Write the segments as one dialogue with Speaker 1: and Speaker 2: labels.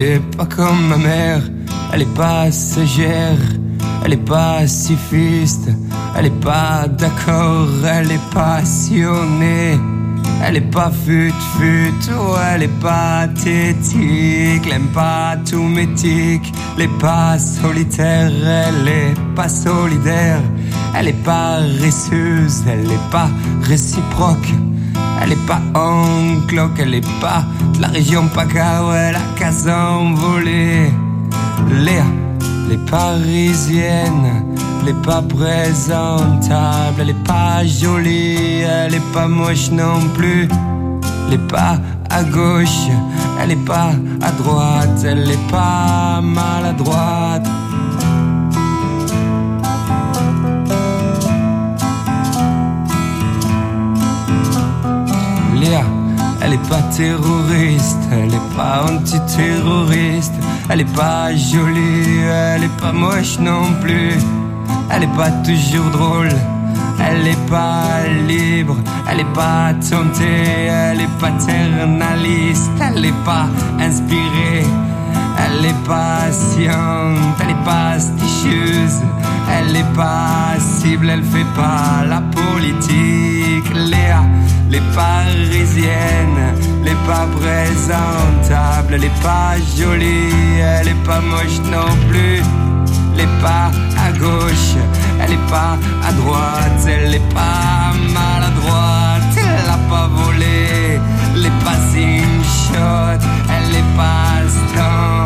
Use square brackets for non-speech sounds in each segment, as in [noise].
Speaker 1: Elle est pas comme ma mère, elle est pas sagère, elle est pas pacifiste, elle est pas d'accord, elle est passionnée, elle est pas fut fut, oh, elle est pathétique, elle aime pas tout métique, elle est pas solitaire, elle est pas solidaire, elle est paresseuse, elle est pas réciproque. Elle est pas en cloque, elle est pas de la région PACA, ouais, la case envolée. Léa, elle est parisienne, elle est pas présentable, elle est pas jolie, elle est pas moche non plus. Elle est pas à gauche, elle est pas à droite, elle est pas maladroite. Léa, elle est pas terroriste, elle est pas antiterroriste, elle est pas jolie, elle est pas moche non plus, elle est pas toujours drôle, elle est pas libre, elle est pas tentée, elle est paternaliste, elle est pas inspirée. Elle est patiente, elle est pasticheuse, elle est passible, elle fait pas la politique. Léa, les parisiennes, est pas présentable, elle est pas jolie, elle est pas moche non plus. Elle est pas à gauche, elle est pas à droite, elle est pas maladroite, elle a pas volé, elle est pas une elle est pas stable,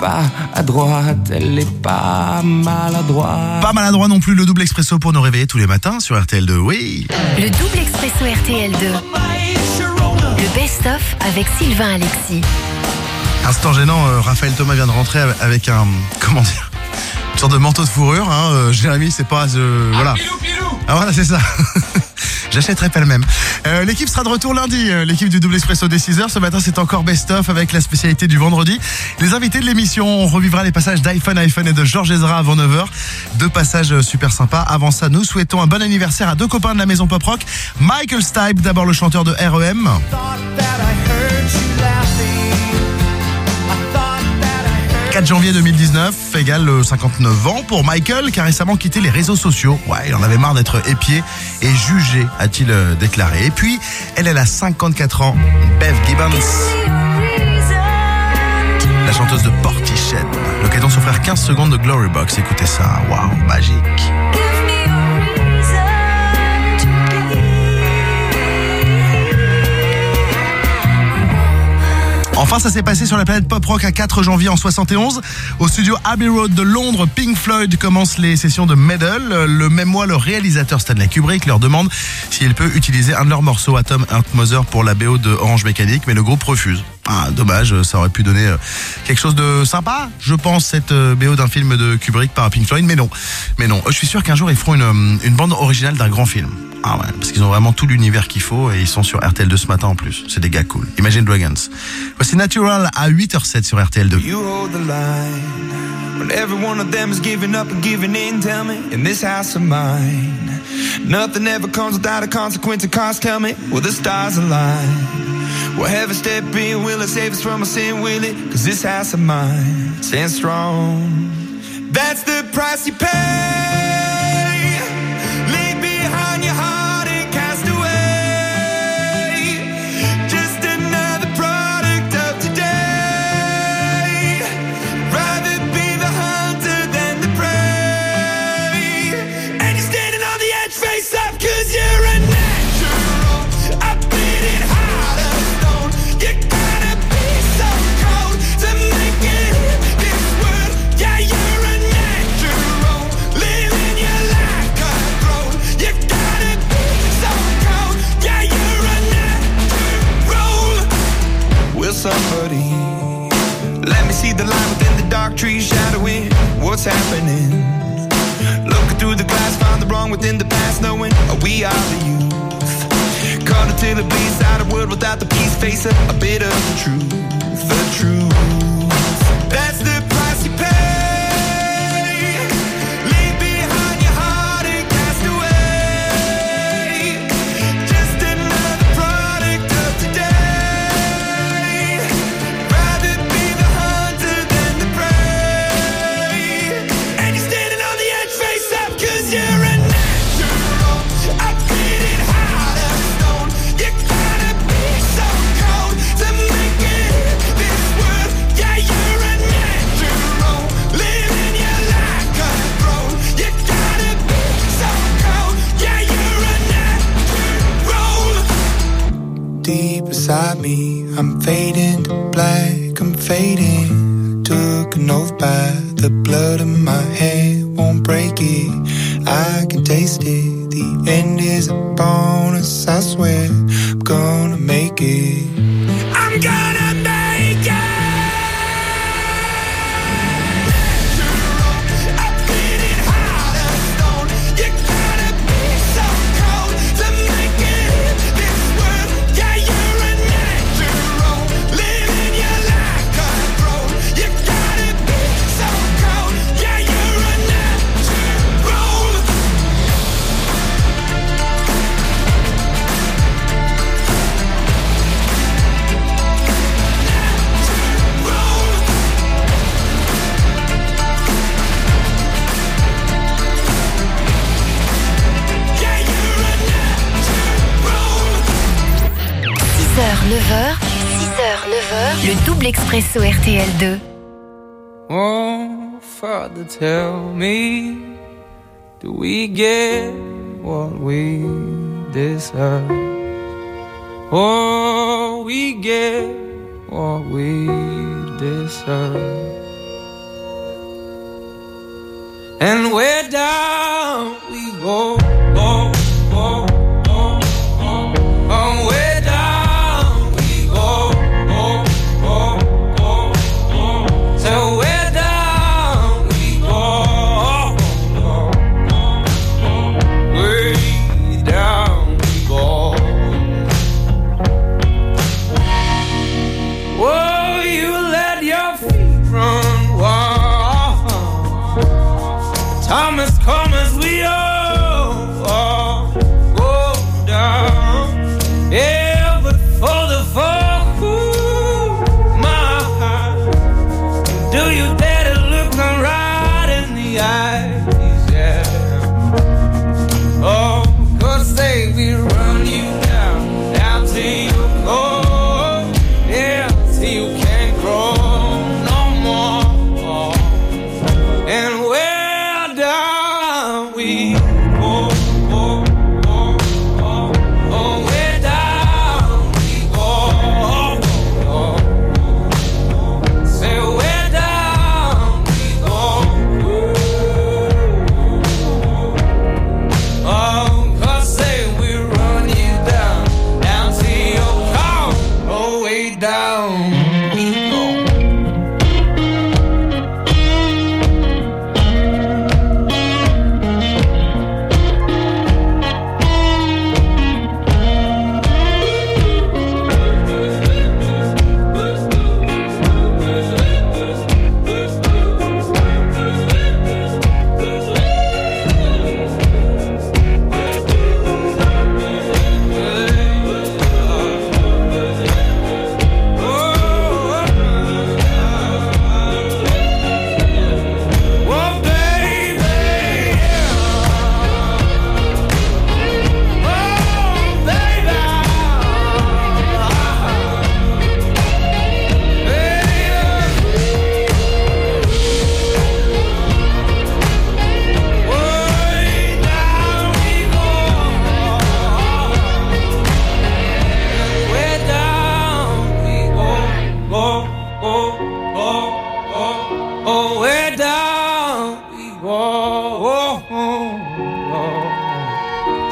Speaker 1: pas à droite, elle est pas maladroite.
Speaker 2: Pas maladroit non plus le double expresso pour nous réveiller tous les matins sur RTL2. Oui.
Speaker 3: Le double expresso RTL2. Le best-of avec Sylvain Alexis.
Speaker 2: Instant gênant, euh, Raphaël Thomas vient de rentrer avec un [laughs] comment dire une sorte de manteau de fourrure. Hein, euh, Jérémy, c'est pas euh, voilà. Ah voilà, c'est ça. [laughs] J'achèterai pas le même. Euh, l'équipe sera de retour lundi, euh, l'équipe du Double Espresso des 6h. Ce matin, c'est encore best-of avec la spécialité du vendredi. Les invités de l'émission, on revivra les passages d'iPhone, iPhone et de Georges Ezra avant 9h. Deux passages euh, super sympas. Avant ça, nous souhaitons un bon anniversaire à deux copains de la maison Pop Rock. Michael Stipe, d'abord le chanteur de REM. 4 janvier 2019 égale euh, 59 ans pour Michael qui a récemment quitté les réseaux sociaux. Ouais, il en avait marre d'être épié et jugé, a-t-il euh, déclaré. Et puis, elle, elle a 54 ans, Bev Gibbons, la chanteuse de Portichet. L'occasion de s'offrir 15 secondes de Glory Box. Écoutez ça, waouh, magique. Enfin, ça s'est passé sur la planète Pop Rock à 4 janvier en 71. Au studio Abbey Road de Londres, Pink Floyd commence les sessions de Medal. Le même mois, le réalisateur Stanley Kubrick leur demande s'il peut utiliser un de leurs morceaux, Atom Heart Mother, pour la BO de Orange Mécanique, mais le groupe refuse. Ah, dommage, ça aurait pu donner euh, quelque chose de sympa, je pense, cette euh, BO d'un film de Kubrick par Pink Floyd, mais non. Mais non, je suis sûr qu'un jour ils feront une, euh, une bande originale d'un grand film. Ah ouais, parce qu'ils ont vraiment tout l'univers qu'il faut et ils sont sur RTL2 ce matin en plus. C'est des gars cool. Imagine Dragons. Voici Natural à 8h07 sur RTL2.
Speaker 4: You hold the line when every one of them is giving up and giving in. Tell me, in this house of mine, nothing ever comes without a consequence of cost. Tell me, will the stars align? Will heaven step in? Will it save us from our sin? Will it? Cause this house of mine stands strong. That's the price you pay. blood in my head won't break it. I can taste it. The end is a bonus, I swear.
Speaker 3: Le double expresso RTL 2.
Speaker 5: Oh, Father, tell me, do we get what we deserve? Oh, we get what we deserve. And where down we go?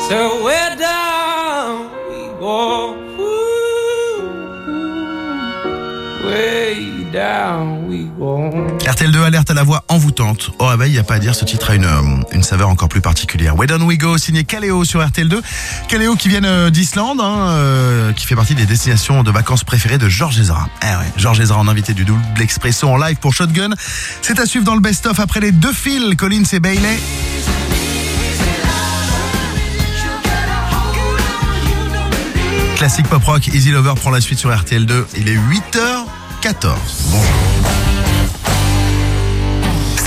Speaker 5: So down, we go way down.
Speaker 2: RTL2 alerte à la voix envoûtante. Au réveil, il n'y a pas à dire, ce titre a une, euh, une saveur encore plus particulière. Way Down We Go, signé Caléo sur RTL2. Caléo qui vient euh, d'Islande, hein, euh, qui fait partie des destinations de vacances préférées de Georges Ezra. Eh ouais, Georges Ezra en invité du double expresso en live pour Shotgun. C'est à suivre dans le best-of après les deux fils, Collins et Bailey. Classique pop rock, Easy Lover prend la suite sur RTL2. Il est 8h14. Bonjour.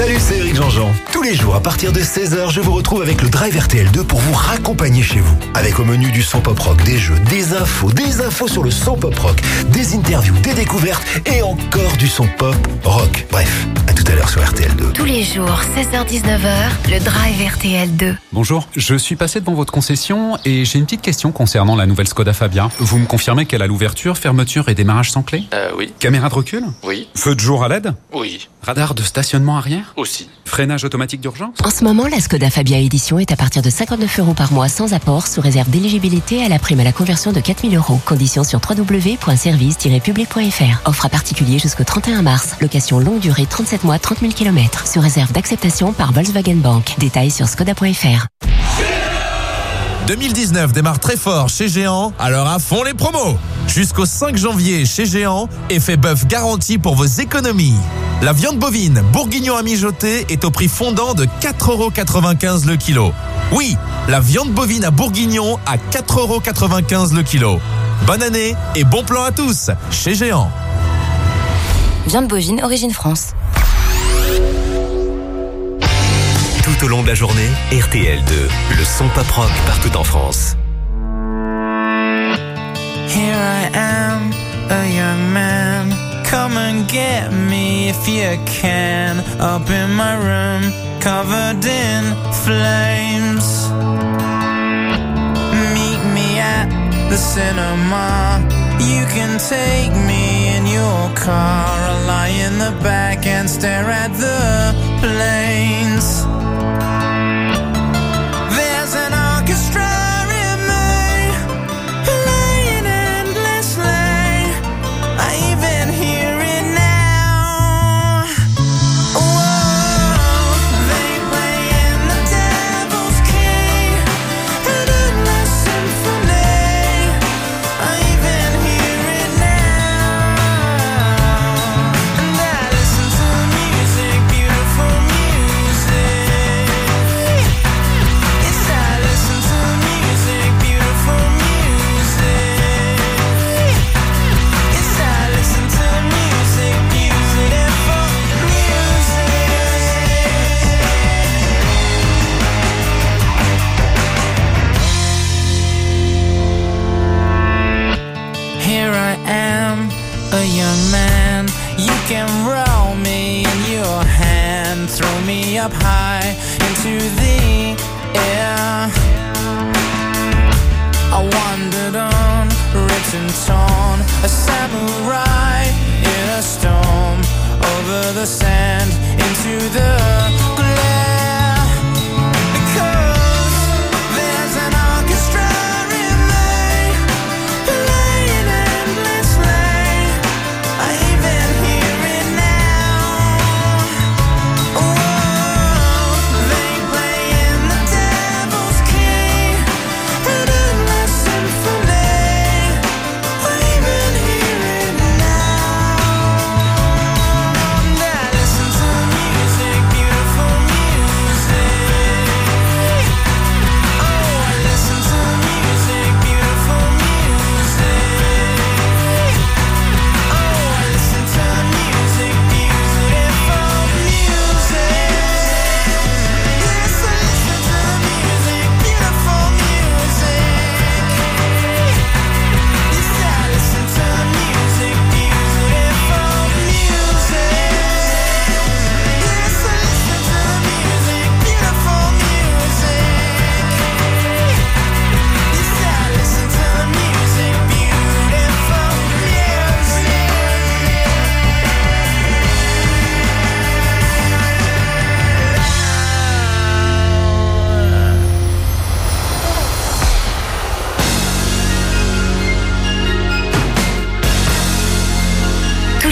Speaker 6: Salut, c'est Eric Jean-Jean. Tous les jours, à partir de 16h, je vous retrouve avec le Drive RTL2 pour vous raccompagner chez vous. Avec au menu du son pop rock, des jeux, des infos, des infos sur le son pop rock, des interviews, des découvertes et encore du son pop rock. Bref, à tout à l'heure sur RTL2.
Speaker 1: Tous les jours, 16h-19h, le Drive RTL 2.
Speaker 7: Bonjour, je suis passé devant votre concession et j'ai une petite question concernant la nouvelle Skoda Fabia. Vous me confirmez qu'elle a l'ouverture, fermeture et démarrage sans clé?
Speaker 8: Euh, oui,
Speaker 7: Caméra de recul?
Speaker 8: Oui,
Speaker 7: Feu de jour à LED
Speaker 8: oui,
Speaker 7: Radar de stationnement arrière?
Speaker 8: Aussi.
Speaker 7: Freinage automatique d'urgence?
Speaker 9: En ce moment, la Skoda Fabia Edition est à partir de 59 euros par mois sans apport sous réserve d'éligibilité à la prime à la conversion de 4000 euros. Conditions sur www.service-public.fr. Offre à particulier jusqu'au 31 mars. Location longue durée 37 mois 30 000 km. Sous réserve d'acceptation par Volkswagen Bank. Détails sur skoda.fr.
Speaker 3: 2019 démarre très fort chez Géant, alors à fond les promos Jusqu'au 5 janvier chez Géant, effet bœuf garanti pour vos économies. La viande bovine bourguignon à mijoter est au prix fondant de 4,95€ le kilo. Oui, la viande bovine à bourguignon à 4,95€ le kilo. Bonne année et bon plan à tous chez Géant.
Speaker 9: Viande bovine, origine France.
Speaker 6: Tout au long de la journée, RTL2, le son pop rock partout en France.
Speaker 10: Here I am, a young man. Come and get me if you can. Up in my room, covered in flames. Meet me at the cinema. You can take me in your car. I'll lie in the back and stare at the planes.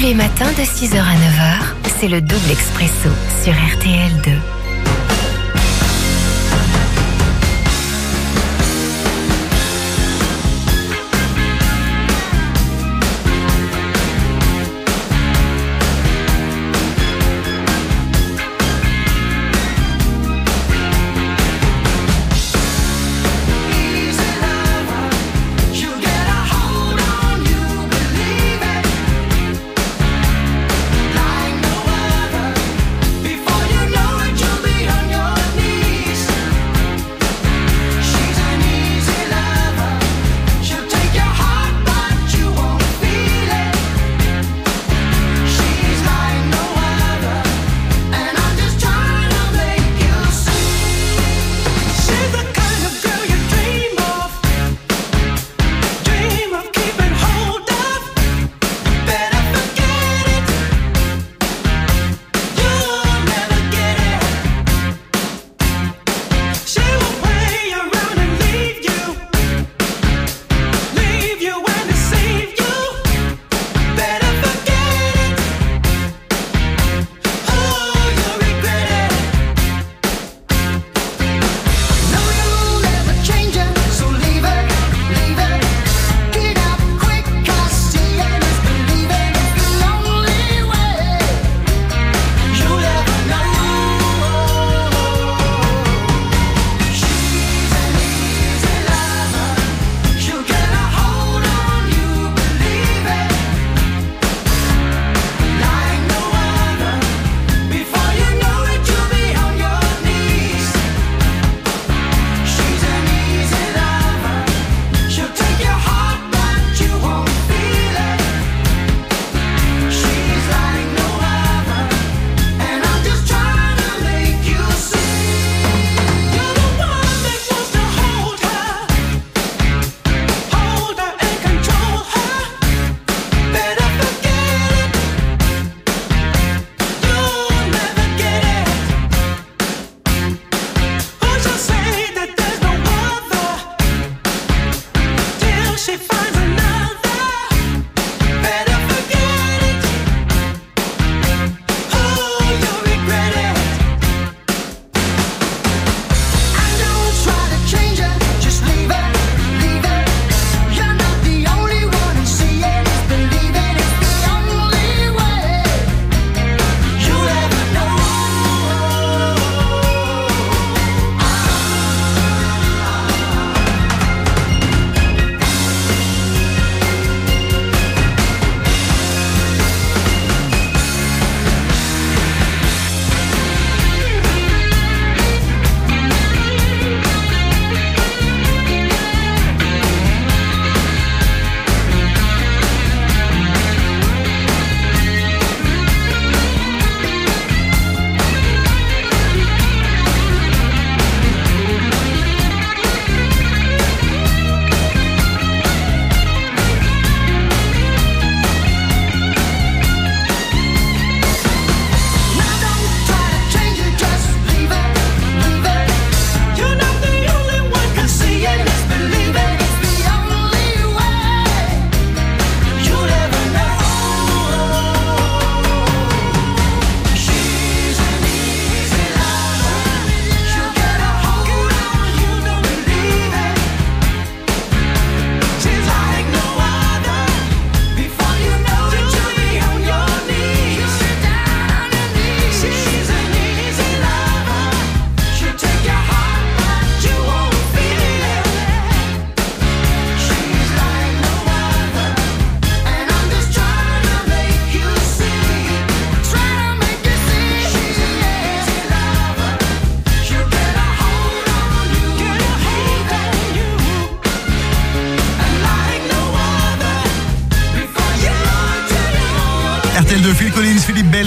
Speaker 1: Les matins de 6h à 9h, c'est le double expresso sur RTL2.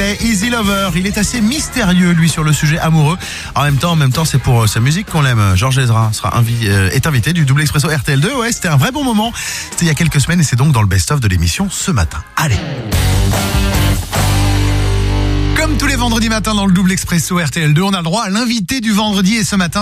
Speaker 2: Easy Lover. Il est assez mystérieux, lui, sur le sujet amoureux. En même temps, en même temps, c'est pour euh, sa musique qu'on l'aime. Georges Ezra sera euh, est invité du Double Expresso RTL2. Ouais, c'était un vrai bon moment. C'était il y a quelques semaines et c'est donc dans le best-of de l'émission ce matin. Allez. Comme tous les vendredis matins dans le Double Expresso RTL2, on a le droit à l'invité du vendredi et ce matin,